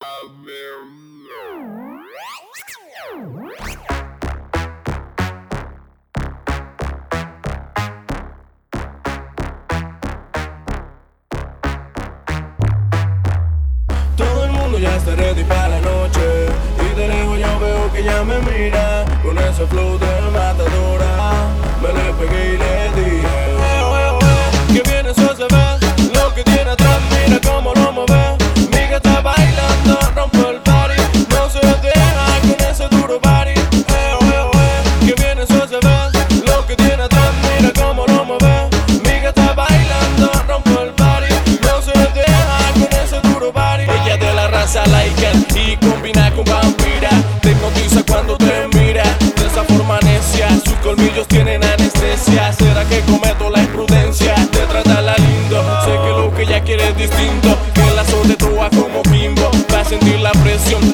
Todo el mundo ya está ready para la noche. Y de lejos yo veo que ya me mira. Con ese flow de matadora Me le pegué y le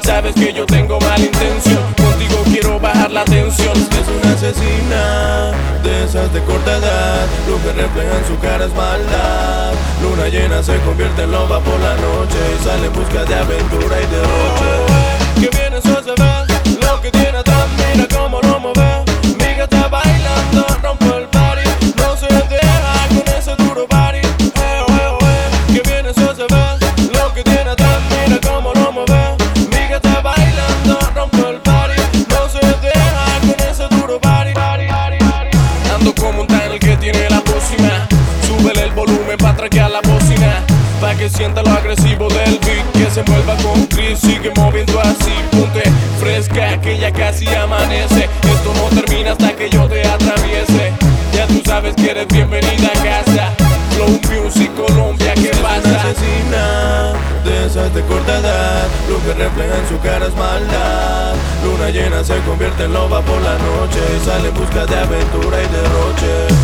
Sabes que yo tengo mala intención. Contigo quiero bajar la tensión. Es una asesina De esas de corta edad. Lo que refleja en su cara es maldad. Luna llena se convierte en loba por la noche. Y sale en busca de aventura y derroche Que viene eso se que sienta lo agresivo del beat Que se mueva con Chris, sigue moviendo así Ponte fresca que ya casi amanece. Esto no termina hasta que yo te atraviese. Ya tú sabes que eres bienvenida a casa. Flow Music Colombia, ¿qué pasa? asesina de esas de corta edad. Lo que refleja en su cara es maldad. Luna llena se convierte en loba por la noche. Sale en busca de aventura y derroche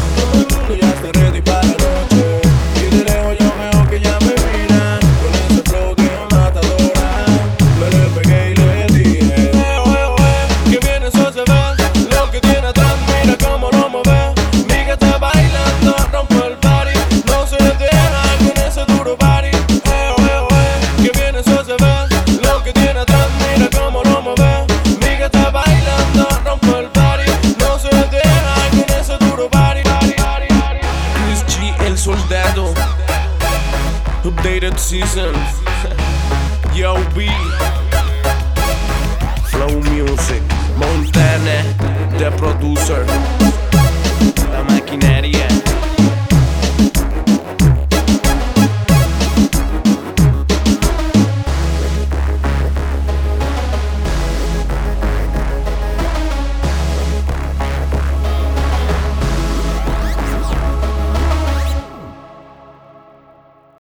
Updated season. Yo B Flow Music Montana The producer